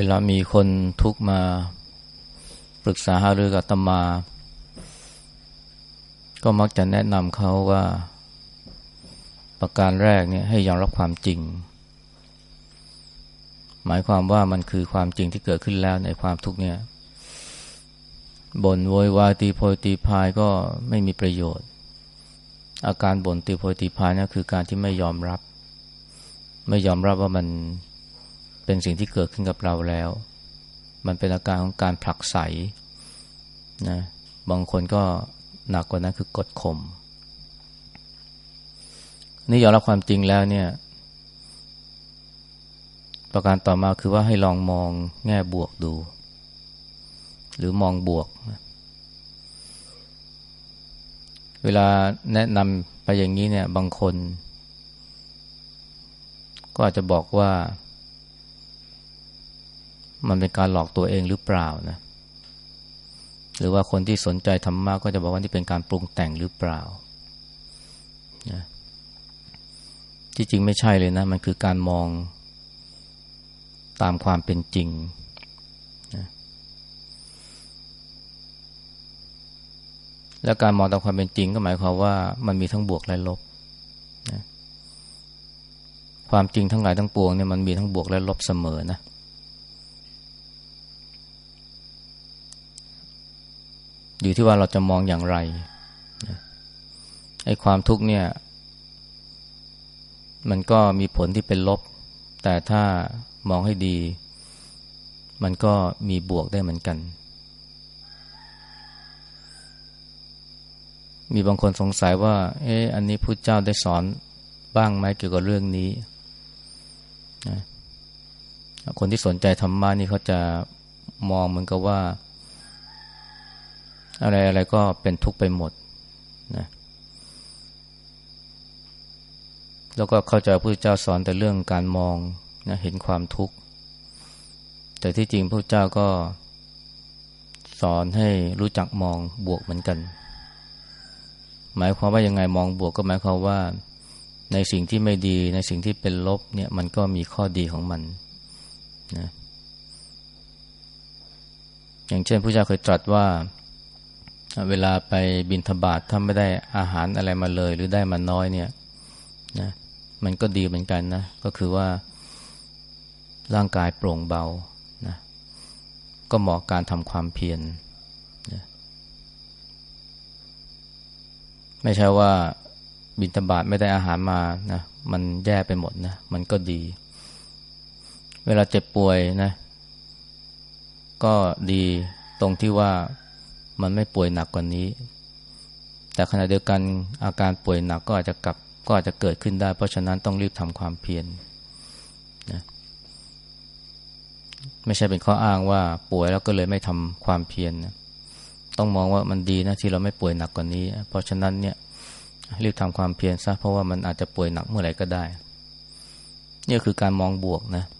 วลามีคนทุกมาปรึกษาหารือกับตมา ก็มักจะแนะนำเขาว่า ประการแรกเนี่ยให้ยอมรับความจริง หมายความว่ามันคือความจริงที่เกิดขึ้นแล้วในความทุกเนี่ยบ่นโวยวายตีโพยตีพายก็ไม่มีประโยชน์ อาการบ่นตีโพยตีพายนี่คือการที่ไม่ยอมรับ ไม่ยอมรับว่ามัน เป็นสิ่งที่เกิดขึ้นกับเราแล้ว มันเป็นอาการของการผลักไสนะบางคนก็หนักกว่านั้นคือกดข่มนี่ยอมรับความจริงแล้วเนี่ย ประการต่อมาคือว่าให้ลองมองแง่บวกดู หรือมองบวก เวลาแนะนำไปอย่างนี้เนี่ย บางคน ก็อาจจะบอกว่า มันเป็นการหลอกตัวเองหรือเปล่านะ หรือว่าคนที่สนใจธรรมะก็จะบอกว่านี่เป็นการปรุงแต่งหรือเปล่านะที่จริงไม่ใช่เลยนะ มันคือการมองตามความเป็นจริงนะและการมองตามความเป็นจริงก็หมายความว่ามันมีทั้งบวกและลบนะความจริงทั้งหลายทั้งปวงเนี่ยมันมีทั้งบวกและลบเสมอนะ อยู่ที่ว่าเราจะมองอย่างไรไอ้ความทุกข์เนี่ย มันก็มีผลที่เป็นลบ แต่ถ้ามองให้ดี มันก็มีบวกได้เหมือนกัน มีบางคนสงสัยว่า เอ๊ะอันนี้พุทธเจ้าได้สอนบ้างไหมเกี่ยวกับเรื่องนี้นะคนที่สนใจธรรมะนี่เขาจะมองเหมือนกับว่า อะไรอะไรก็เป็นทุกข์ไปหมดนะแล้วก็เข้าใจพระพุทธเจ้าสอนแต่เรื่องการมองนะเห็นความทุกข์ แต่ที่จริงพระเจ้าก็สอนให้รู้จักมองบวกเหมือนกัน หมายความว่ายังไงมองบวกก็หมายความว่า ในสิ่งที่ไม่ดีในสิ่งที่เป็นลบเนี่ยมันก็มีข้อดีของมันนะอย่างเช่นพระเจ้าเคยตรัสว่า เวลาไปบินทบาทถ้าไม่ได้อาหารอะไรมาเลย หรือได้มาน้อยเนี่ยนะมันก็ดีเหมือนกันนะ ก็คือว่าร่างกายโปร่งเบานะก็เหมาะการทำความเพียรนะไม่ใช่ว่าบินทบาทไม่ได้อาหารมานะมันแย่ไปหมดนะมันก็ดี เวลาเจ็บป่วยนะ ก็ดีตรงที่ว่า มันไม่ป่วยหนักกว่านี้ แต่ขณะเดียวกันอาการป่วยหนักก็อาจจะกลับก็อาจจะเกิดขึ้นได้ เพราะฉะนั้นต้องรีบทำความเพียรนะไม่ใช่เป็นข้ออ้างว่าป่วยแล้วก็เลยไม่ทำความเพียรนะต้องมองว่ามันดีนะที่เราไม่ป่วยหนักกว่านี้ เพราะฉะนั้นเนี่ยรีบทำความเพียรซะเพราะว่ามันอาจจะป่วยหนักเมื่อไหร่ก็ได้นี่คือการมองบวกนะเ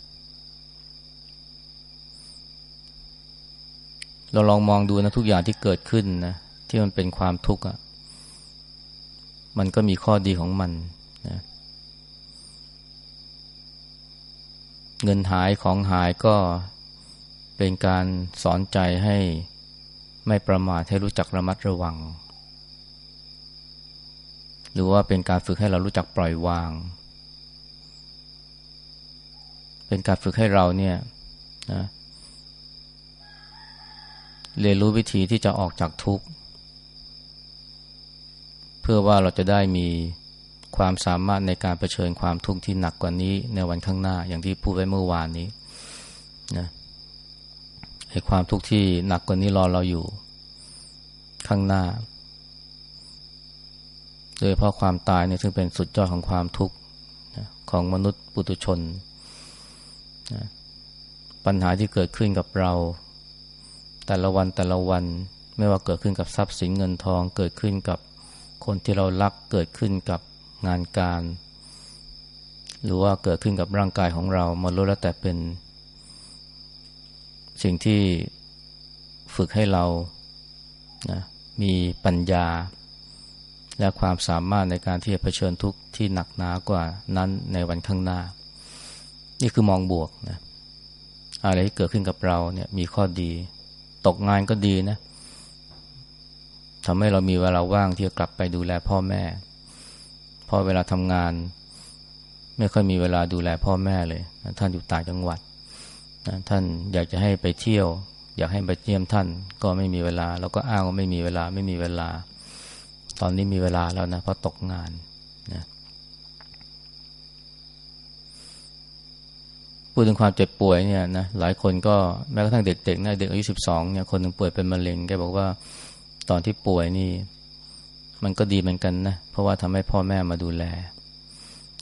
เราลองมองดูนะทุกอย่างที่เกิดขึ้นนะที่มันเป็นความทุกข์อะมันก็มีข้อดีของมันนะเงินหายของหายก็เป็นการสอนใจให้ไม่ประมาทให้รู้จักระมัดระวัง หรือว่าเป็นการฝึกให้เรารู้จักปล่อยวาง เป็นการฝึกให้เราเนี่ยนะ เรียนรู้วิธีที่จะออกจากทุกข์ เพื่อว่าเราจะได้มีความสามารถในการเผชิญความทุกข์ที่หนักกว่านี้ในวันข้างหน้าอย่างที่พูดไว้เมื่อวานนี้นะไอ้ความทุกข์ที่หนักกว่านี้รอเราอยู่ข้างหน้า โดยเพราะความตายเนี่ยซึ่งเป็นสุดยอดของความทุกข์ของมนุษย์ปุตุชนนะปัญหาที่เกิดขึ้นกับเรา แต่ละวันแต่ละวัน ไม่ว่าเกิดขึ้นกับทรัพย์สินเงินทอง เกิดขึ้นกับคนที่เรารักเกิดขึ้นกับงานการ หรือว่าเกิดขึ้นกับร่างกายของเรามารู้แล้วแต่เป็น สิ่งที่ฝึกให้เรานะมีปัญญา และความสามารถในการที่จะเผชิญทุกข์ที่หนักหนากว่านั้นในวันข้างหน้า นี่คือมองบวกนะอะไรที่เกิดขึ้นกับเราเนี่ยมีข้อดี ตกงานก็ดีนะทำให้เรามีเวลาว่างที่จะกลับไปดูแลพ่อแม่พอเวลาทำงาน ไม่ค่อยมีเวลาดูแลพ่อแม่เลย ท่านอยู่ต่างจังหวัดท่านอยากจะให้ไปเที่ยว อยากให้ไปเยี่ยมท่านก็ไม่มีเวลาแล้วก็อ้างว่าไม่มีเวลาไม่มีเวลา ตอนนี้มีเวลาแล้วนะเพราะตกงานนะ พูดถึงความเจ็บป่วยเนี่ยนะหลายคนก็แม้กระทั่งเด็กๆนะเด็กอายุสิบสองเนี่ยคนหนึ่งป่วยเป็นมะเร็งแกบอกว่าตอนที่ป่วยนี่ มันก็ดีเหมือนกันนะเพราะว่าทำให้พ่อแม่มาดูแล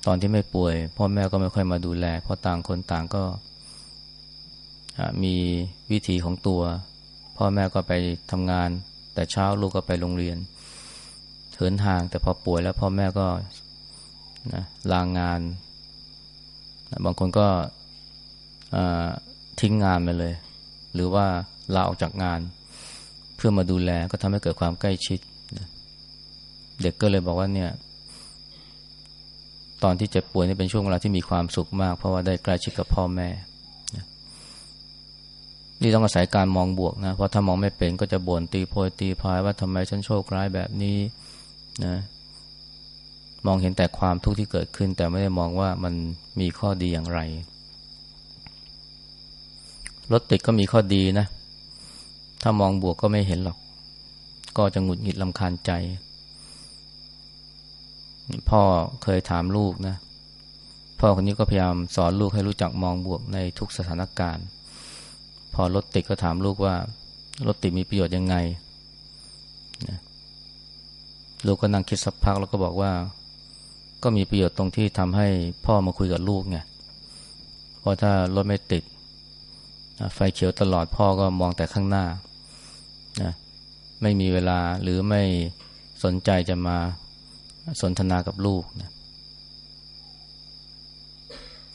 ตอนที่ไม่ป่วย พ่อแม่ก็ไม่ค่อยมาดูแล เพราะต่างคนต่างก็มีวิธีของตัว พ่อแม่ก็ไปทำงาน แต่เช้าลูกก็ไปโรงเรียนเถินห่างแต่พอป่วยแล้วพ่อแม่ก็นะลางงาน บางคนก็ ทิ้งงานไปเลย หรือว่าลาออกจากงาน เพื่อมาดูแลก็ทำให้เกิดความใกล้ชิด เด็กก็เลยบอกว่าเนี่ยตอนที่เจ็บป่วยนี่เป็นช่วงเวลาที่มีความสุขมาก เพราะว่าได้ใกล้ชิดกับพ่อแม่ นี่ต้องอาศัยการมองบวกนะ เพราะถ้ามองไม่เป็นก็จะบ่นตีโพยตีพายว่าทำไมฉันโชคร้ายแบบนี้นะ มองเห็นแต่ความทุกข์ที่เกิดขึ้น แต่ไม่ได้มองว่ามันมีข้อดีอย่างไร รถติดก็มีข้อดีนะ ถ้ามองบวกก็ไม่เห็นหรอก ก็จะหงุดหงิดลำคาญใจ พ่อเคยถามลูกนะ พ่อคนนี้ก็พยายามสอนลูกให้รู้จักมองบวกในทุกสถานการณ์ พอรถติดก็ถามลูกว่ารถติดมีประโยชน์ยังไงนะลูกก็นั่งคิดสักพักแล้วก็บอกว่า ก็มีประโยชน์ตรงที่ทำให้พ่อมาคุยกับลูกไง เพราะถ้ารถไม่ติด ไฟเขียวตลอดพ่อก็มองแต่ข้างหน้านะไม่มีเวลาหรือไม่สนใจจะมาสนทนากับลูกนะ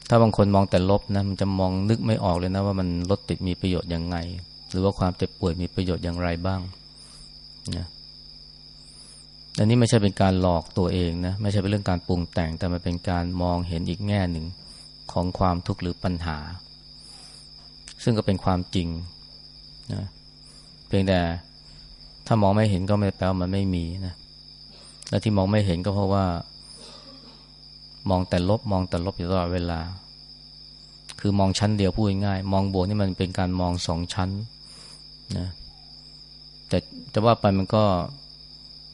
ถ้าบางคนมองแต่ลบนะมันจะมองนึกไม่ออกเลยนะว่ามันรถติดมีประโยชน์ยังไง หรือว่าความเจ็บป่วยมีประโยชน์อย่างไรบ้างนะอันนี้ไม่ใช่เป็นการหลอกตัวเองนะไม่ใช่เป็นเรื่องการปรุงแต่งแต่มันเป็นการมองเห็นอีกแง่หนึ่งของความทุกข์หรือปัญหา ซึ่งก็เป็นความจริงนะเพียงแต่ถ้ามองไม่เห็นก็ไม่แปลว่ามันไม่มีนะและที่มองไม่เห็นก็เพราะว่า มองแต่ลบ มองแต่ลบอยู่ตลอดเวลา คือมองชั้นเดียวพูดง่ายมองบวกนี่มันเป็นการมองสองชั้นนะแต่จะว่าไปมันก็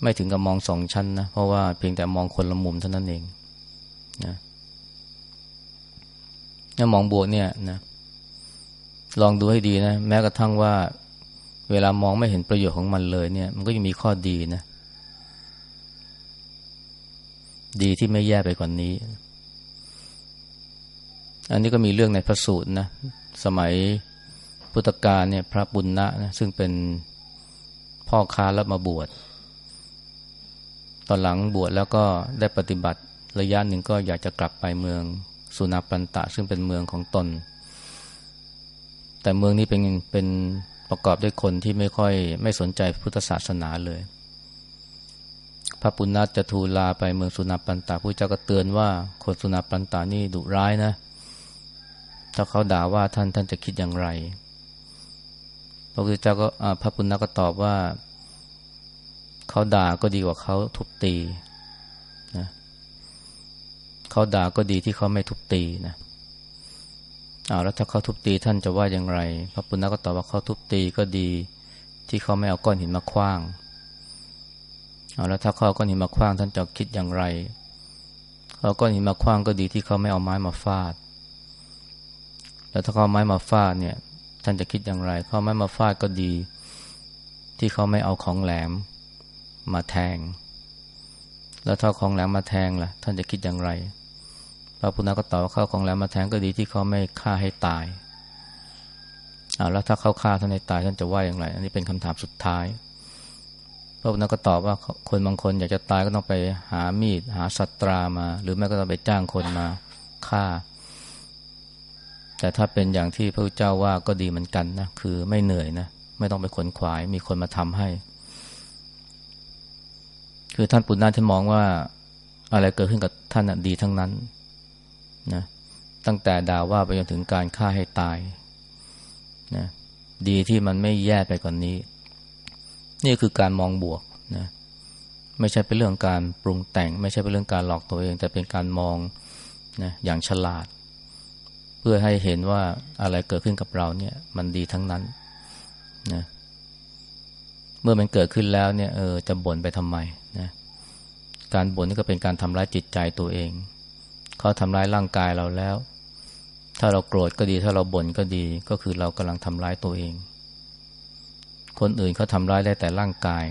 ไม่ถึงกับมองสองชั้นนะเพราะว่าเพียงแต่มองคนละมุมเท่านั้นเองนะถ้ามองบวกเนี่ยนะ ลองดูให้ดีนะ แม้กระทั่งว่า เวลามองไม่เห็นประโยชน์ของมันเลยเนี่ย มันก็ยังมีข้อดีนะ ดีที่ไม่แย่ไปกว่านนี้ อันนี้ก็มีเรื่องในพระสูตรนะ สมัยพุทธกาลเนี่ย พระบุญนะนะซึ่งเป็นพ่อค้าแล้วมาบวชตอนหลังบวชแล้วก็ได้ปฏิบัติระยะหนึ่งก็อยากจะกลับไปเมืองสุนาปันตะ ซึ่งเป็นเมืองของตน แต่เมืองนี้เป็นเป็นประกอบด้วยคนที่ไม่ค่อยไม่สนใจพุทธศาสนาเลย พระปุณณะจะทูลาไปเมืองสุนาปันตะพระเจ้าก็เตือนว่าคนสุนาปันตานี่ดุร้ายนะ ถ้าเขาด่าว่าท่านท่านจะคิดอย่างไร พระพุทธเจ้าก็พระปุณณะก็ตอบว่า เขาด่าก็ดีกว่าเขาทุบตีนะเขาด่าก็ดีที่เขาไม่ทุบตีนะ อ้าวแล้วถ้าเขาทุบตีท่านจะว่าอย่างไร พระปุณณะก็ตอบว่าเขาทุบตีก็ดี ที่เขาไม่เอาก้อนหินมาคว้างเอาแล้วถ้าเขาเอาก้อนหินมาคว้างท่านจะคิดอย่างไรเขาก้อนหินมาคว้างก็ดีที่เขาไม่เอาไม้มาฟาด แล้วถ้าเขาไม้มาฟาดเนี่ย ท่านจะคิดอย่างไร เขาไม้มาฟาดก็ดี ที่เขาไม่เอาของแหลมมาแทง แล้วถ้าของแหลมมาแทงล่ะ ท่านจะคิดอย่างไร พระพุทธก็ตอบว่าเข้าของแหลมมาแทงก็ดีที่เขาไม่ฆ่าให้ตายอาแล้วถ้าเขาฆ่าท่านให้ตายท่านจะว่าอย่างไร อันนี้เป็นคำถามสุดท้าย พระพุทธก็ตอบว่าคนบางคนอยากจะตายก็ต้องไปหามีด หาสัตรามา หรือแม้ก็ต้องไปจ้างคนมาฆ่า แต่ถ้าเป็นอย่างที่พระเจ้าว่าก็ดีเหมือนกันนะคือไม่เหนื่อยนะไม่ต้องไปขนขวายมีคนมาทำให้ คือท่านปุณณะที่มองว่าอะไรเกิดขึ้นกับท่านดีทั้งนั้น นะตั้งแต่ด่าว่าไปจนถึงการฆ่าให้ตายนะดีที่มันไม่แย่ไปกว่านนี้ นี่คือการมองบวกนะไม่ใช่เป็นเรื่องการปรุงแต่ง ไม่ใช่เป็นเรื่องการหลอกตัวเอง แต่เป็นการมองนะอย่างฉลาด เพื่อให้เห็นว่าอะไรเกิดขึ้นกับเราเนี่ย มันดีทั้งนั้นนะเมื่อมันเกิดขึ้นแล้วเนี่ยเออจะบ่นไปทำไมนะการบ่นนี่ก็เป็นการทำร้ายจิตใจตัวเอง เขาทำร้ายร่างกายเราแล้ว ถ้าเราโกรธก็ดี ถ้าเราบ่นก็ดี ก็คือเรากำลังทำร้ายตัวเอง คนอื่นเขาทำร้ายได้แต่ร่างกาย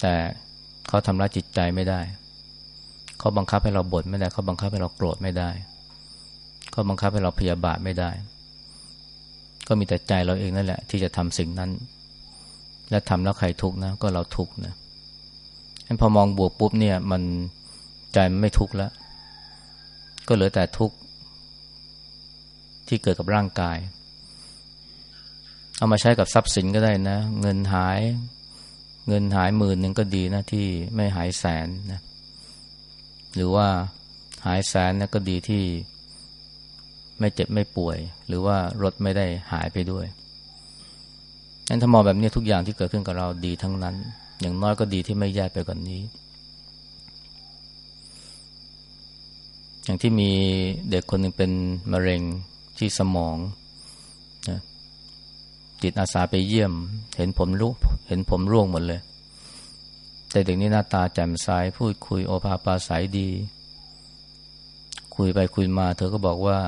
แต่เขาทำร้ายจิตใจไม่ได้ เขาบังคับให้เราบ่นไม่ได้ เขาบังคับให้เราโกรธไม่ได้ เขาบังคับให้เราพยาบาทไม่ได้ ก็มีแต่ใจเราเองนั่นแหละ ที่จะทำสิ่งนั้น และทำแล้วใครทุกข์นะ ก็เราทุกข์นะพอมองบวกปุ๊บเนี่ยมัน ใจมันไม่ทุกข์แล้ว ก็เหลือแต่ทุกข์ที่เกิดกับร่างกาย เอามาใช้กับทรัพย์สินก็ได้นะ เงินหาย เงินหายหมื่นหนึ่งก็ดีนะที่ไม่หายแสนนะ หรือว่าหายแสนนะก็ดีที่ไม่เจ็บไม่ป่วย หรือว่ารถไม่ได้หายไปด้วยนั้นถ้ามองแบบนี้ทุกอย่างที่เกิดขึ้นกับเราดีทั้งนั้น อย่างน้อยก็ดีที่ไม่แย่ไปกว่านนี้ อย่างที่มีเด็กคนหนึ่งเป็นมะเร็งที่สมองนะจิตอาสาไปเยี่ยม เห็นผมร่วงเห็นผมร่วงหมดเลย แต่เด็กนี้หน้าตาแจ่มใสพูดคุยโอภาปาสายดี คุยไปคุยมา เธอก็บอกว่า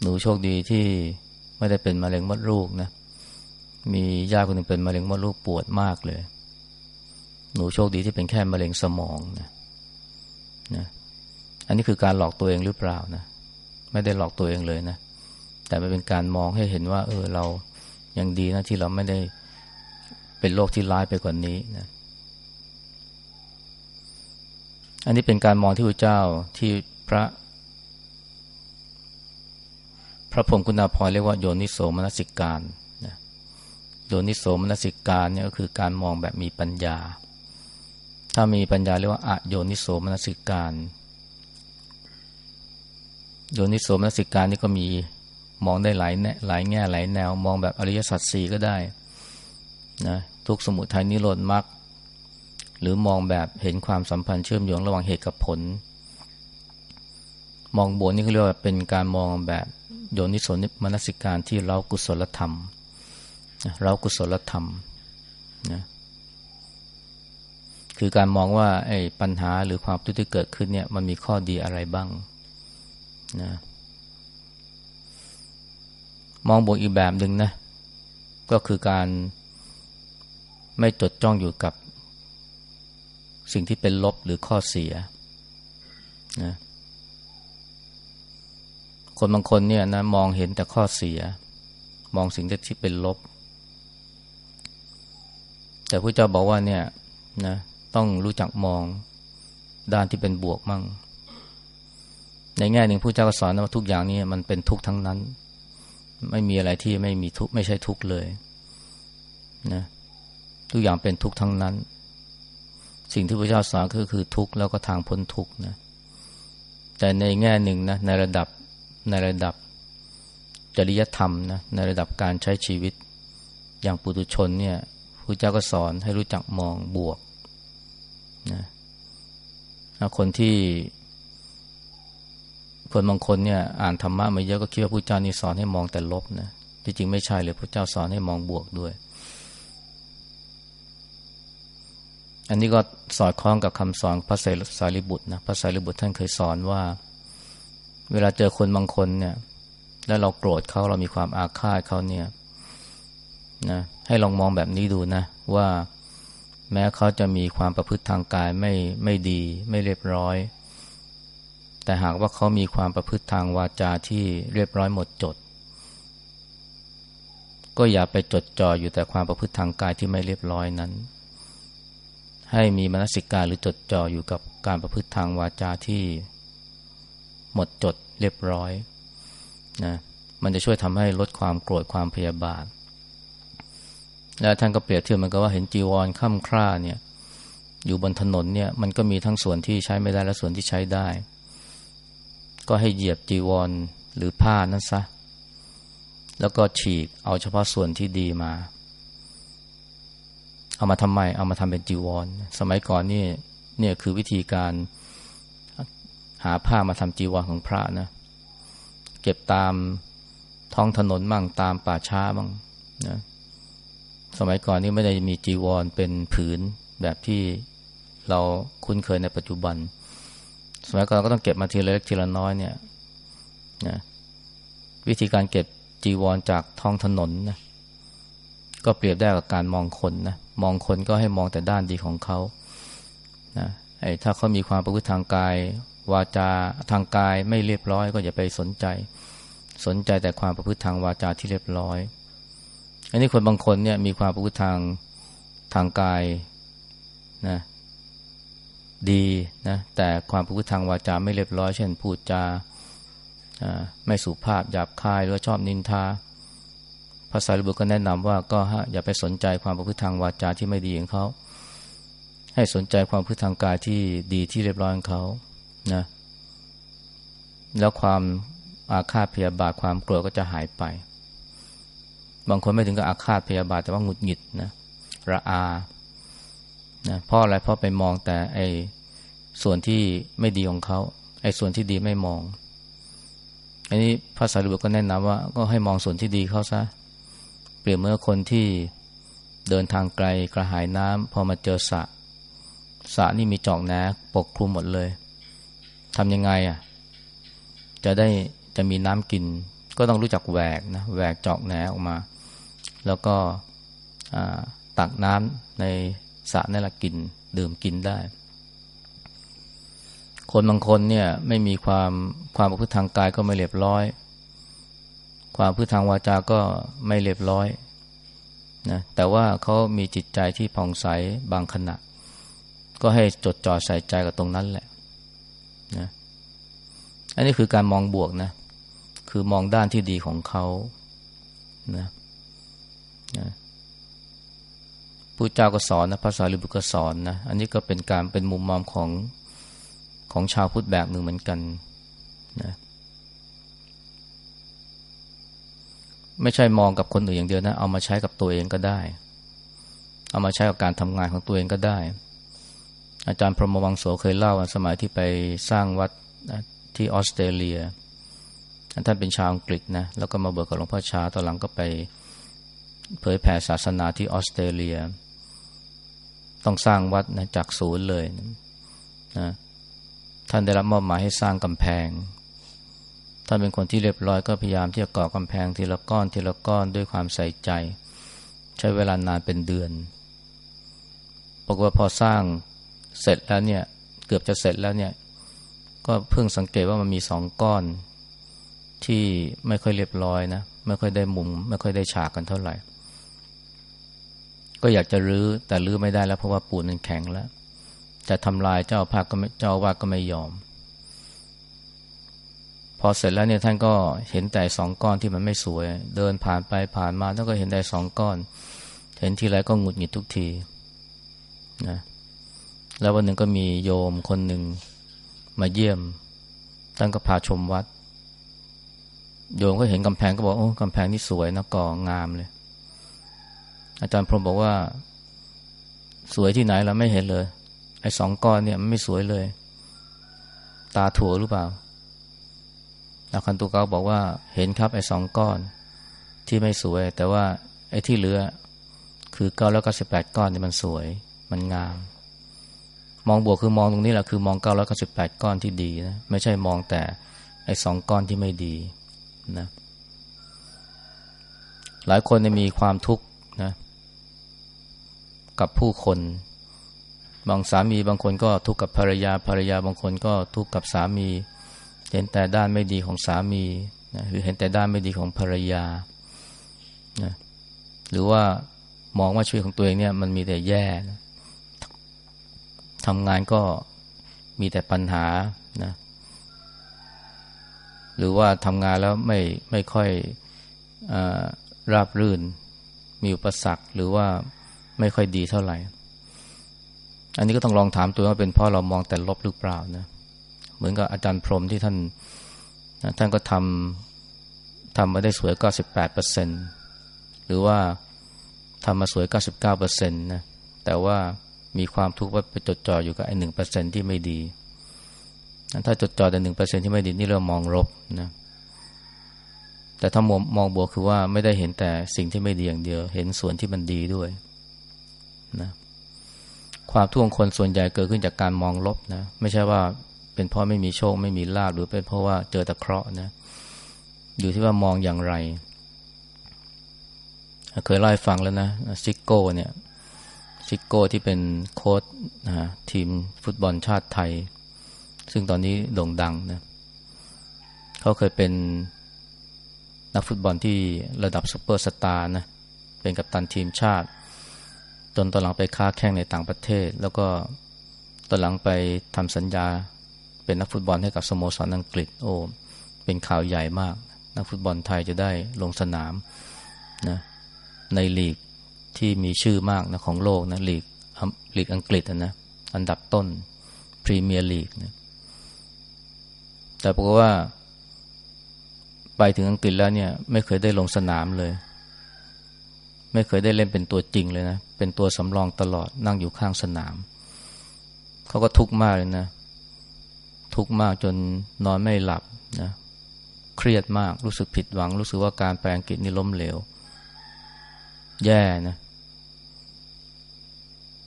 หนูโชคดีที่ไม่ได้เป็นมะเร็งมดลูกนะ มีญาติคนหนึ่งเป็นมะเร็งมดลูกปวดมากเลย หนูโชคดีที่เป็นแค่มะเร็งสมองนะนะ อันนี้คือการหลอกตัวเองหรือเปล่านะ ไม่ได้หลอกตัวเองเลยนะ แต่เป็นการมองให้เห็นว่า เออเรายังดีนะที่เราไม่ได้เป็นโรคที่ร้ายไปกว่านี้นะ อันนี้เป็นการมองที่พระเจ้าที่พระ พระพรมคุณาภรเรียกว่าโยนิโสมนสิการนะโยนิโสมนสิการเนี่ยก็คือการมองแบบมีปัญญา ถ้ามีปัญญาเรียกว่าอโยนิโสมนสิการ โยนิโสมนสิการนี่ก็มีมองได้หลายแนหลายแง่หลายแนว มองแบบอริยสัจสี่ก็ได้นะทุกสมุทัยนิโรธมรรคหรือมองแบบเห็นความสัมพันธ์เชื่อมโยงระหว่างเหตุกับผล มองบนนี่เขาเรียกว่าเป็นการมองแบบโยนิโสมนสิการที่เรากุศลธรรม เรากุศลธรรมนะคือการมองว่าไอ้ปัญหาหรือความทุกข์ที่เกิดขึ้นเนี่ยมันมีข้อดีอะไรบ้าง นะมองบวกอีกแบบหนึ่งนะ ก็คือการไม่จดจ้องอยู่กับสิ่งที่เป็นลบหรือข้อเสียนะคนบางคนเนี่ยนะมองเห็นแต่ข้อเสีย มองสิ่งที่เป็นลบ แต่พระเจ้าบอกว่าเนี่ยนะต้องรู้จักมองด้านที่เป็นบวกมั่ง แง่หนึ่งผู้เจ้าก็สอนว่าทุกอย่างนี้มันเป็นทุกข์ทั้งนั้น ไม่มีอะไรที่ไม่มีทุกข์ไม่ใช่ทุกข์เลยนะทุกอย่างเป็นทุกข์ทั้งนั้น สิ่งที่พระเจ้าสอนก็คือทุกข์แล้วก็ทางพ้นทุกข์นะแต่ในแง่หนึ่งนะในระดับในระดับจริยธรรมนะในระดับการใช้ชีวิต อย่างปุถุชนเนี่ยพระเจ้าก็สอนให้รู้จักมองบวกนะคนที่ คนบางคนเนี่ยอ่านธรรมะมาเยอะก็คิดว่าพระเจ้านี่สอนให้มองแต่ลบนะที่จริงไม่ใช่เลยพระเจ้าสอนให้มองบวกด้วย อันนี้ก็สอดคล้องกับคำสอนพระสารีบุตรนะพระสารีบุตรท่านเคยสอนว่า เวลาเจอคนบางคนเนี่ย แล้วเราโกรธเขาเรามีความอาฆาตเขาเนี่ยนะให้ลองมองแบบนี้ดูนะ ว่าแม้เขาจะมีความประพฤติทางกายไม่ไม่ดี ไม่เรียบร้อย แต่หากว่าเขามีความประพฤติทางวาจาที่เรียบร้อยหมดจด ก็อย่าไปจดจ่ออยู่แต่ความประพฤติทางกายที่ไม่เรียบร้อยนั้น ให้มีมนสิการหรือจดจ่ออยู่กับการประพฤติทางวาจาที่หมดจดเรียบร้อยนะมันจะช่วยทำให้ลดความโกรธความพยาบาท แล้วท่านก็เปรียบเทียบมันก็ว่าเห็นจีวรค่ำคร่าเนี่ยอยู่บนถนนเนี่ยมันก็มีทั้งส่วนที่ใช้ไม่ได้และส่วนที่ใช้ได้ ก็ให้เหยียบจีวรหรือผ้านั้นซะ แล้วก็ฉีกเอาเฉพาะส่วนที่ดีมา เอามาทำไม เอามาทำเป็นจีวร สมัยก่อนนี่เนี่ยคือวิธีการหาผ้ามาทำจีวรของพระนะ เก็บตามท้องถนนมั่งตามป่าช้าบ้างนะสมัยก่อนนี่ไม่ได้มีจีวรเป็นผืนแบบที่เราคุ้นเคยในปัจจุบัน สมัยก่อนก็ต้องเก็บมาทีละเล็กทีละน้อยเนี่ยนะวิธีการเก็บจีวรจากท้องถนนนะก็เปรียบได้กับการมองคนนะมองคนก็ให้มองแต่ด้านดีของเขานะไอ้ถ้าเขามีความประพฤติทางกาย วาจาทางกายไม่เรียบร้อย ก็อย่าไปสนใจ สนใจแต่ความประพฤติทางวาจาที่เรียบร้อย อันนี้คนบางคนเนี่ยมีความประพฤติทางทางกายนะ ดีนะแต่ความประพฤติทางวาจาไม่เรียบร้อย เช่นพูดจาไม่สุภาพหยาบคายหรือชอบนินทาภาษาลิบุตรก็แนะนำว่าก็อย่าไปสนใจความประพฤติทางวาจาที่ไม่ดีของเขาให้สนใจความพฤติทางกายที่ดีที่เรียบร้อยของเขานะแล้วความอาฆาตพยาบาทความโกรธก็จะหายไป บางคนไม่ถึงกับอาฆาตพยาบาทแต่ว่าหงุดหงิดนะระอานะเพราะอะไรเพราะไปมองแต่ไอ้ ส่วนที่ไม่ดีของเขาไอ้ส่วนที่ดีไม่มอง อันนี้พระสารีบุตรก็แนะนำว่า ก็ให้มองส่วนที่ดีเขาซะ เปรียบเมื่อคนที่เดินทางไกลกระหายน้ำพอมาเจอสระสระนี่มีจอกแหนปกคลุมหมดเลยทำยังไงอะ จะได้จะมีน้ำกิน ก็ต้องรู้จักแหวกนะแหวกจอกแหนออกมา แล้วก็ตักน้ำในสระนั่นแหละกิน ดื่มกินได้ คนบางคนเนี่ยไม่มีความความประพฤติทางกายก็ไม่เรียบร้อย ความพฤติทางวาจาก็ไม่เรียบร้อยนะแต่ว่าเขามีจิตใจที่ผ่องใสบางขณะ ก็ให้จดจ่อใส่ใจกับตรงนั้นแหละนะอันนี้คือการมองบวกนะ คือมองด้านที่ดีของเขานะนะผู้เจ้าก็สอนนะภาษาลิบุก็สอนนะ อันนี้ก็เป็นการเป็นมุมมองของ ของชาวพุทธแบบหนึ่งเหมือนกันนะไม่ใช่มองกับคนอื่นอย่างเดียวนะ เอามาใช้กับตัวเองก็ได้ เอามาใช้กับการทำงานของตัวเองก็ได้ อาจารย์พรหมวังโสเคยเล่าสมัยที่ไปสร้างวัดที่ออสเตรเลียท่านเป็นชาวอังกฤษนะแล้วก็มาเบิกกับหลวงพ่อชาตอนหลังก็ไปเผยแผ่ศาสนาที่ออสเตรเลีย ต้องสร้างวัดนะจากศูนย์เลยนะ ท่านได้รับมอบหมายให้สร้างกำแพง ท่านเป็นคนที่เรียบร้อยก็พยายามที่จะก่อกำแพงทีละก้อนทีละก้อนด้วยความใส่ใจ ใช้เวลานานเป็นเดือนบอกว่าพอสร้างเสร็จแล้วเนี่ยเกือบจะเสร็จแล้วเนี่ย ก็เพิ่งสังเกตว่ามันมีสองก้อนที่ไม่ค่อยเรียบร้อยนะไม่ค่อยได้มุม ไม่ค่อยได้ฉากกันเท่าไหร่ ก็อยากจะรื้อแต่รื้อไม่ได้แล้วเพราะว่าปูนมันแข็งแล้ว จะทำลายเจ้าภาคก็ไม่เจ้าวาดก็ไม่ยอม พอเสร็จแล้วเนี่ยท่านก็เห็นแต่สองก้อนที่มันไม่สวย เดินผ่านไปผ่านมาท่านก็เห็นแต่สองก้อน เห็นทีไรก็หงุดหงิดทุกทีนะแล้ววันหนึ่งก็มีโยมคนหนึ่งมาเยี่ยมท่านก็พาชมวัด โยมก็เห็นกำแพงก็บอกโอ้กำแพงนี่สวยนะก่องามเลย อาจารย์พรมบอกว่า สวยที่ไหนเราไม่เห็นเลย ไอ้สองก้อนเนี่ยมันไม่สวยเลย ตาถั่วหรือเปล่าอาคันตุกาบอกว่าเห็นครับไอ้สองก้อนที่ไม่สวย แต่ว่าไอ้ที่เหลือ คือเก้าแล้วก็สิบแปดก้อนนี่มันสวย มันงาม มองบวกคือมองตรงนี้แหละคือมองเก้าแล้วก็สิบแปดก้อนที่ดีนะไม่ใช่มองแต่ไอ้สองก้อนที่ไม่ดีนะหลายคนมีความทุกข์นะกับผู้คน บางสามีบางคนก็ทุกข์กับภรรยาภรรยาบางคนก็ทุกข์กับสามี เห็นแต่ด้านไม่ดีของสามีนะหรือเห็นแต่ด้านไม่ดีของภรรยานะหรือว่ามองว่าชีวิตของตัวเองเนี่ยมันมีแต่แย่นะทำงานก็มีแต่ปัญหานะหรือว่าทำงานแล้วไม่ไม่ค่อยอราบรื่น มีอุปสรรคหรือว่าไม่ค่อยดีเท่าไหร่ อันนี้ก็ต้องลองถามตัวว่าเป็นเพราะเรามองแต่ลบหรือเปล่านะเหมือนกับอาจารย์พรมที่ท่านท่านก็ทำทำมาได้สวย 98เปอร์เซ็นหรือว่าทำมาสวย 99เปอร์เซ็นต์นะแต่ว่ามีความทุกข์ว่าไปจดจ่ออยู่กับไอ้หนึ่งเปอร์เซ็นที่ไม่ดีถ้าจดจ่อแต่หนึ่งเปอร์เซ็นที่ไม่ดีนี่เริ่มมองลบนะแต่ถ้ามองมองบวกคือว่าไม่ได้เห็นแต่สิ่งที่ไม่ดีอย่างเดียว เห็นส่วนที่มันดีด้วยนะ ความทุกข์ของคนส่วนใหญ่เกิดขึ้นจากการมองลบนะ ไม่ใช่ว่าเป็นเพราะไม่มีโชคไม่มีลาภหรือเป็นเพราะว่าเจอแต่เคราะห์นะ อยู่ที่ว่ามองอย่างไร เคยเล่าให้ฟังแล้วนะซิโก้เนี่ยซิโก้ที่เป็นโค้ชนะทีมฟุตบอลชาติไทย ซึ่งตอนนี้โด่งดังนะเขาเคยเป็นนักฟุตบอลที่ระดับซูเปอร์สตาร์นะเป็นกัปตันทีมชาติ จนตอนหลังไปค้าแข่งในต่างประเทศ แล้วก็ตอนหลังไปทำสัญญาเป็นนักฟุตบอลให้กับสโมสรอังกฤษโอ้เป็นข่าวใหญ่มาก นักฟุตบอลไทยจะได้ลงสนามนะในลีกที่มีชื่อมากนะของโลกนะลีกลีกอังกฤษนะอันดับต้นพรีเมียร์ลีกนะแต่ปรากว่า ไปถึงอังกฤษแล้วเนี่ย ไม่เคยได้ลงสนามเลย ไม่เคยได้เล่นเป็นตัวจริงเลยนะ เป็นตัวสำรองตลอดนั่งอยู่ข้างสนาม เขาก็ทุกข์มากเลยนะ ทุกข์มากจนนอนไม่หลับนะ เครียดมากรู้สึกผิดหวัง รู้สึกว่าการไปอังกฤษนี่ล้มเหลว แย่นะ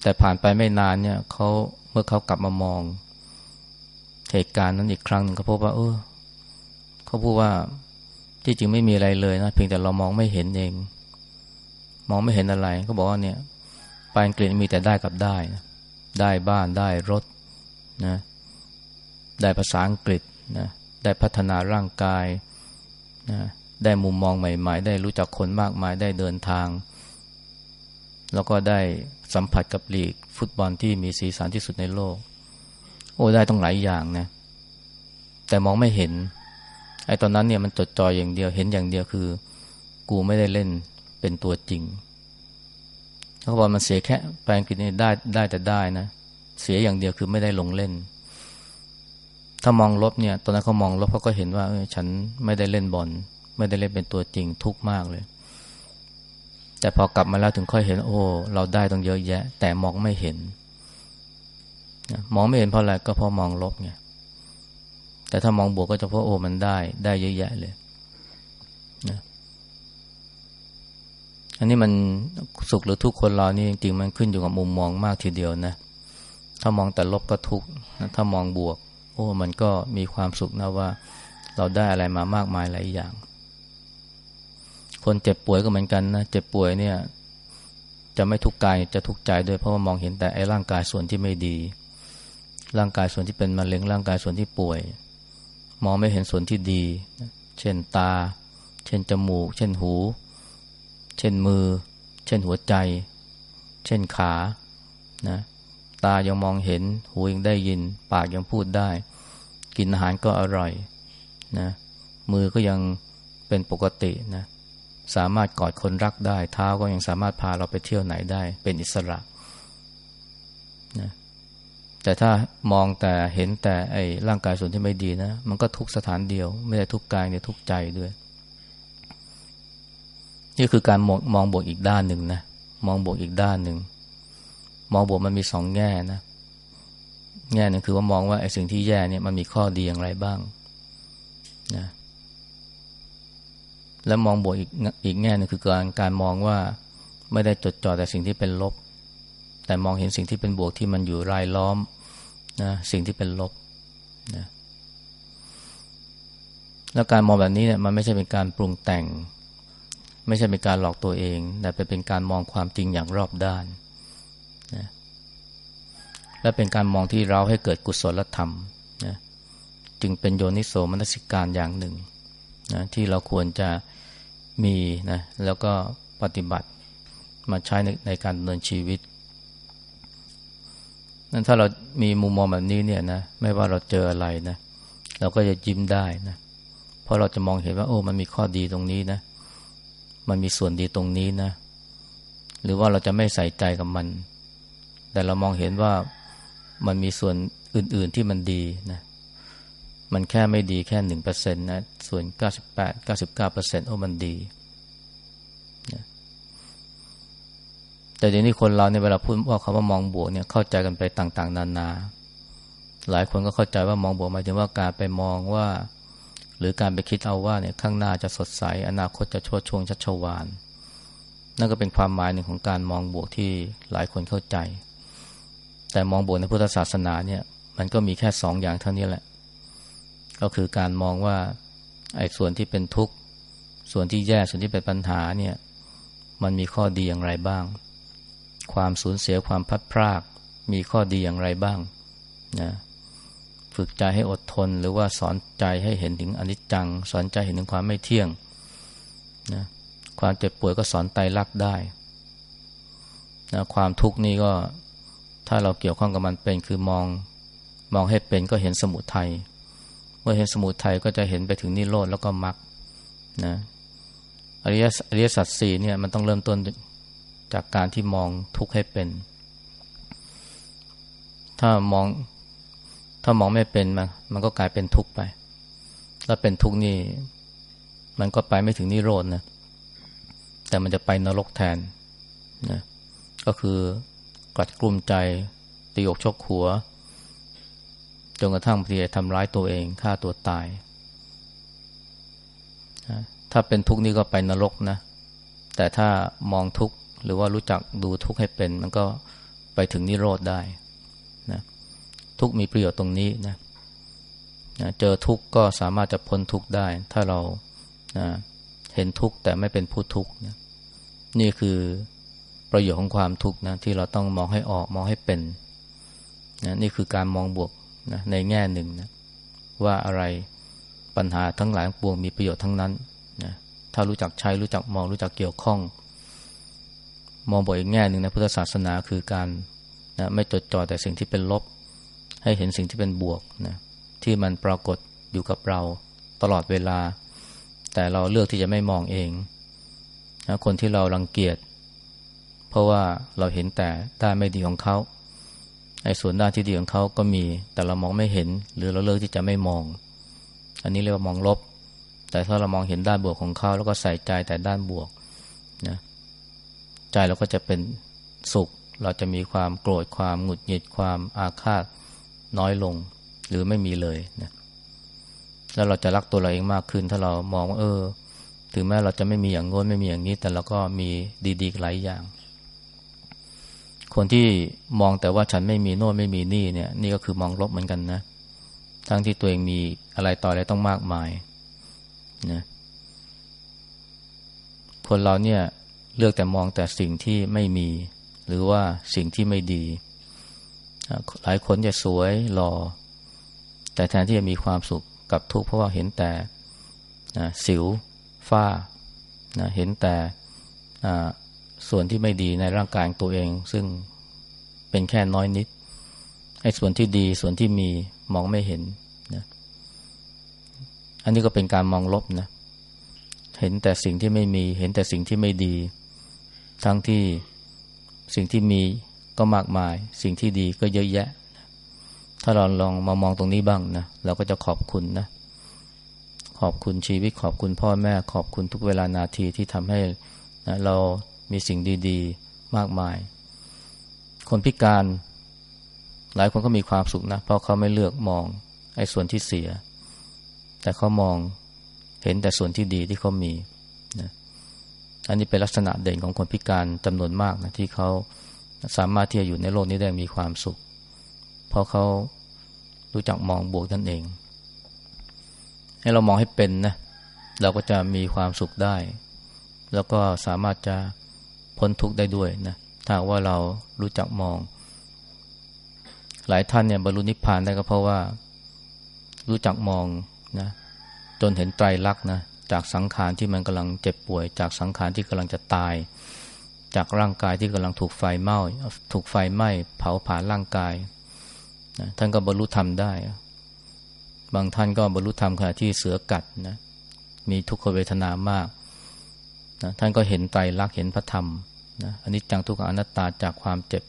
แต่ผ่านไปไม่นานเนี่ยเขาเมื่อเขากลับมามอง เหตุการณ์นั้นอีกครั้งหนึ่งเขาพบว่า เออเขาพูดว่าที่จริงไม่มีอะไรเลยนะเพียงแต่เรามองไม่เห็นเอง มองไม่เห็นอะไรเขาบอกว่าเนี่ยไปอังกฤษมีแต่ได้กับได้นะได้บ้านได้รถนะได้ภาษาอังกฤษนะได้พัฒนาร่างกายนะได้มุมมองใหม่ ๆ ได้รู้จักคนมากมายได้เดินทาง แล้วก็ได้สัมผัสกับลีก ฟุตบอลที่มีสีสันที่สุดในโลก โอ้ได้ต้องหลายอย่างนะ แต่มองไม่เห็นไอ้ตอนนั้นเนี่ยมันจดจ่ออย่างเดียวเห็นอย่างเดียวคือ กูไม่ได้เล่น เป็นตัวจริงเขาบอกมันเสียแค่แปลงกินนี่ได้ได้แต่ได้นะ เสียอย่างเดียวคือไม่ได้ลงเล่น ถ้ามองลบเนี่ย ตอนนั้นเขามองลบเขาก็เห็นว่าเออฉันไม่ได้เล่นบอลไม่ได้เล่นเป็นตัวจริงทุกมากเลย แต่พอกลับมาแล้วถึงค่อยเห็น โอ้ เราได้ต้องเยอะแยะ แต่มองไม่เห็นมองไม่เห็นเพราะอะไรก็เพราะมองลบไงแต่ถ้ามองบวกก็จะเพราะโอ้มันได้ ได้เยอะแยะเลยนะ อันนี้มันสุขหรือทุกคนเรานี่จริงๆมันขึ้นอยู่กับมุมมองมากทีเดียวนะ ถ้ามองแต่ลบก็ทุกข์ถ้ามองบวก โอ้มันก็มีความสุขนะว่า เราได้อะไรมามากมายหลายอย่าง คนเจ็บป่วยก็เหมือนกันนะเจ็บป่วยเนี่ย จะไม่ทุกข์กายจะทุกข์ใจด้วยเพราะว่ามองเห็นแต่ไอ้ร่างกายส่วนที่ไม่ดี ร่างกายส่วนที่เป็นมะเร็งร่างกายส่วนที่ป่วย มองไม่เห็นส่วนที่ดี เช่นตา เช่นจมูก เช่นหู เช่นมือ เช่นหัวใจ เช่นขานะตายังมองเห็น หูยังได้ยิน ปากยังพูดได้ กินอาหารก็อร่อยนะมือก็ยังเป็นปกตินะสามารถกอดคนรักได้ เท้าก็ยังสามารถพาเราไปเที่ยวไหนได้ เป็นอิสระนะแต่ถ้ามองแต่เห็นแต่ไอ้ร่างกายส่วนที่ไม่ดีนะ มันก็ทุกสถานเดียว ไม่ได้ทุกกายเนี่ยทุกใจด้วย นี่คือการมองมองบวกอีกด้านหนึ่งนะมองบวกอีกด้านหนึ่งมองบวกมันมีสองแง่นะแง่หนึ่งคือว่ามองว่าไอ้สิ่งที่แย่เนี่ยมันมีข้อดีอย่างไรบ้างนะและมองบวกอีกอีกแง่นึงคือการการมองว่าไม่ได้จดจ่อแต่สิ่งที่เป็นลบ แต่มองเห็นสิ่งที่เป็นบวกที่มันอยู่รายล้อมนะสิ่งที่เป็นลบนะแล้วการมองแบบนี้เนี่ยมันไม่ใช่เป็นการปรุงแต่ง ไม่ใช่เป็นการหลอกตัวเอง แต่เป็นการมองความจริงอย่างรอบด้านนะและเป็นการมองที่เราให้เกิดกุศลธรรมนะจึงเป็นโยนิโสมนสิการอย่างหนึ่งนะที่เราควรจะมีนะแล้วก็ปฏิบัติมาใช้ในในการดำเนินชีวิตนั้นถ้าเรามีมุมมองแบบนี้เนี่ยนะไม่ว่าเราเจออะไรนะเราก็จะยิ้มได้นะเพราะเราจะมองเห็นว่า โอ้มันมีข้อดีตรงนี้นะ มันมีส่วนดีตรงนี้นะ หรือว่าเราจะไม่ใส่ใจกับมัน แต่เรามองเห็นว่ามันมีส่วนอื่น ๆที่มันดีนะมันแค่ไม่ดีแค่หนึ่งเปอร์เซ็นต์นะ ส่วนเก้าสิบแปดเก้าสิบเก้าเปอร์เซ็นต์โอ้มันดีนะแต่เดี๋ยวนี้คนเราเนี่ยเวลาพูดว่าคำว่ามองบวกเนี่ยเข้าใจกันไปต่าง ๆ นานา หลายคนก็เข้าใจว่ามองบวกหมายถึงว่าการไปมองว่า หรือการไปคิดเอาว่าเนี่ยข้างหน้าจะสดใส อนาคตจะชดช่วงชัชวานนั่นก็เป็นความหมายหนึ่งของการมองบวกที่หลายคนเข้าใจ แต่มองบวกในพุทธศาสนาเนี่ย มันก็มีแค่สองอย่างเท่านี้แหละ ก็คือการมองว่าไอ้ส่วนที่เป็นทุกข์ ส่วนที่แย่ส่วนที่เป็นปัญหาเนี่ย มันมีข้อดีอย่างไรบ้าง ความสูญเสียความพัดพราก มีข้อดีอย่างไรบ้างนะ ฝึกใจให้อดทน หรือว่าสอนใจให้เห็นถึงอนิจจัง สอนใจเห็นถึงความไม่เที่ยงนะความเจ็บป่วยก็สอนไตรลักษณ์ได้นะความทุกข์นี่ก็ถ้าเราเกี่ยวข้องกับมันเป็นคือมองมองให้เป็นก็เห็นสมุทัยเมื่อเห็นสมุทัยก็จะเห็นไปถึงนิโรธแล้วก็มรรคนะอริยอริยสัจสี่เนี่ยมันต้องเริ่มต้นจากการที่มองทุกข์ให้เป็น ถ้ามอง ถ้ามองไม่เป็นมันมันก็กลายเป็นทุกข์ไป แล้วเป็นทุกข์นี่ มันก็ไปไม่ถึงนิโรธนะ แต่มันจะไปนรกแทนนะก็คือกลัดกลุ่มใจตีอกชกหัวจนกระทั่งเพีทำร้ายตัวเองฆ่าตัวตาย ถ้าเป็นทุกข์นี่ก็ไปนรกนะ แต่ถ้ามองทุกข์หรือว่ารู้จักดูทุกข์ให้เป็น มันก็ไปถึงนิโรธได้นะ ทุกมีประโยชน์ตรงนี้นะนะเจอทุกข์ก็สามารถจะพ้นทุกข์ได้ ถ้าเรานะเห็นทุกข์แต่ไม่เป็นผู้ทุกข์นะนี่คือประโยชน์ของความทุกข์นะที่เราต้องมองให้ออกมองให้เป็นนะนี่คือการมองบวกนะในแง่หนึ่งนะว่าอะไรปัญหาทั้งหลายปวงมีประโยชน์ทั้งนั้นนะถ้ารู้จักใช้รู้จักมองรู้จักเกี่ยวข้อง มองบวกอีกแง่หนึ่งนะพุทธศาสนาคือการนะไม่จดจ่อแต่สิ่งที่เป็นลบ ให้เห็นสิ่งที่เป็นบวกนะที่มันปรากฏอยู่กับเราตลอดเวลา แต่เราเลือกที่จะไม่มองเองนะคนที่เรารังเกียจ เพราะว่าเราเห็นแต่ด้านไม่ดีของเขาไอ้ส่วนด้านที่ดีของเขาก็มี แต่เรามองไม่เห็น หรือเราเลือกที่จะไม่มอง อันนี้เรียกว่ามองลบ แต่ถ้าเรามองเห็นด้านบวกของเขาแล้วก็ใส่ใจแต่ด้านบวกนะใจเราก็จะเป็นสุข เราจะมีความโกรธความหงุดหงิดความอาฆาต น้อยลงหรือไม่มีเลยนะแล้วเราจะรักตัวเราเองมากขึ้น ถ้าเรามองว่าเออ ถึงแม้เราจะไม่มีอย่างโน้นไม่มีอย่างนี้ แต่เราก็มีดีๆหลายอย่าง คนที่มองแต่ว่าฉันไม่มีโน่นไม่มีนี่เนี่ย นี่ก็คือมองลบเหมือนกันนะ ทั้งที่ตัวเองมีอะไรต่ออะไรต้องมากมายนะคนเราเนี่ยเลือกแต่มองแต่สิ่งที่ไม่มี หรือว่าสิ่งที่ไม่ดี หลายคนจะสวยหล่อแต่แทนที่จะมีความสุขกับทุกข์เพราะว่าเห็นแต่สิวฝ้าเห็นแต่ส่วนที่ไม่ดีในร่างกายตัวเอง ซึ่งเป็นแค่น้อยนิดไอ้ส่วนที่ดีส่วนที่มีมองไม่เห็นนะอันนี้ก็เป็นการมองลบนะ เห็นแต่สิ่งที่ไม่มี เห็นแต่สิ่งที่ไม่ดี ทั้งที่สิ่งที่มี ก็มากมาย สิ่งที่ดีก็เยอะแยะ ถ้าเราลองมามองตรงนี้บ้างนะเราก็จะขอบคุณนะ ขอบคุณชีวิตขอบคุณพ่อแม่ ขอบคุณทุกเวลานาทีที่ทำให้นะเรามีสิ่งดีๆมากมาย คนพิการหลายคนก็มีความสุขนะ เพราะเขาไม่เลือกมองไอ้ส่วนที่เสีย แต่เขามองเห็นแต่ส่วนที่ดีที่เขามีนะอันนี้เป็นลักษณะเด่นของคนพิการจำนวนมากนะที่เขา สามารถที่จะอยู่ในโลกนี้ได้มีความสุข เพราะเขารู้จักมองบวกนั่นเอง ให้เรามองให้เป็นนะ เราก็จะมีความสุขได้ แล้วก็สามารถจะพ้นทุกข์ได้ด้วยนะ ถ้าว่าเรารู้จักมอง หลายท่านเนี่ยบรรลุนิพพานได้ก็เพราะว่า รู้จักมองนะจนเห็นไตรลักษณ์นะจากสังขารที่มันกำลังเจ็บป่วย จากสังขารที่กำลังจะตาย จากร่างกายที่กำลังถูกไฟไหม้ถูกไฟไหม้เผาผลาญร่างกายนะท่านก็บรรลุธรรมได้ บางท่านก็บรรลุธรรมขณะที่เสือกัดนะมีทุกขเวทนามากนะท่านก็เห็นไตรลักษณ์เห็นพระธรรมนะอันนี้จังทุกขอนัตตาจากความเจ็บ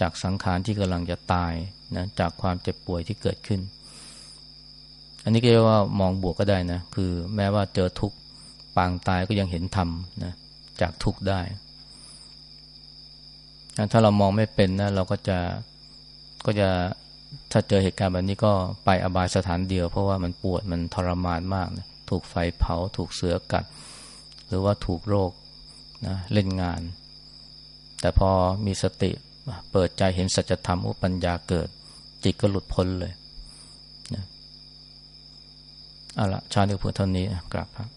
จากสังขารที่กำลังจะตายนะจากความเจ็บป่วยที่เกิดขึ้น อันนี้ก็เรียกว่ามองบวกก็ได้นะ คือแม้ว่าเจอทุกข์ปางตายก็ยังเห็นธรรมนะจากทุกข์ได้ ถ้าเรามองไม่เป็นนะเราก็จะก็จะถ้าเจอเหตุการณ์แบบนี้ก็ไปอบายสถานเดียว เพราะว่ามันปวดมันทรมานมากนะถูกไฟเผา ถูกเสือกัด หรือว่าถูกโรคนะเล่นงาน แต่พอมีสติเปิดใจเห็นสัจธรรมอุปัญญาเกิด จิตก็หลุดพ้นเลยนะเอาละชาติพูดเท่านี้กราบครับ